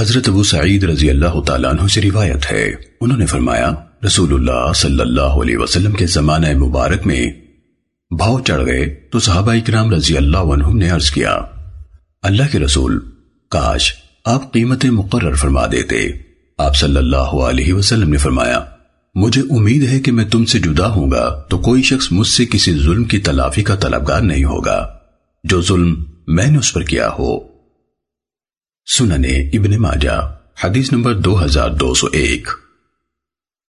حضرت ابو سعید رضی اللہ تعالیٰ عنہ سے روایت ہے۔ انہوں نے فرمایا، رسول اللہ صلی اللہ علیہ وسلم کے زمانہ مبارک میں بھاؤ چڑھ گئے تو صحابہ اکرام رضی اللہ عنہ نے عرض کیا، اللہ کے رسول، کاش آپ قیمتیں مقرر فرما دیتے۔ آپ صلی اللہ علیہ وسلم نے فرمایا، مجھے امید ہے کہ میں تم سے جدا ہوں گا تو کوئی شخص مجھ سے کسی ظلم کی تلافی کا طلبگار نہیں ہوگا۔ جو ظلم میں نے اس پر کیا ہو سننے ابن ماجہ حدیث نمبر دو ہزار دو سو ایک۔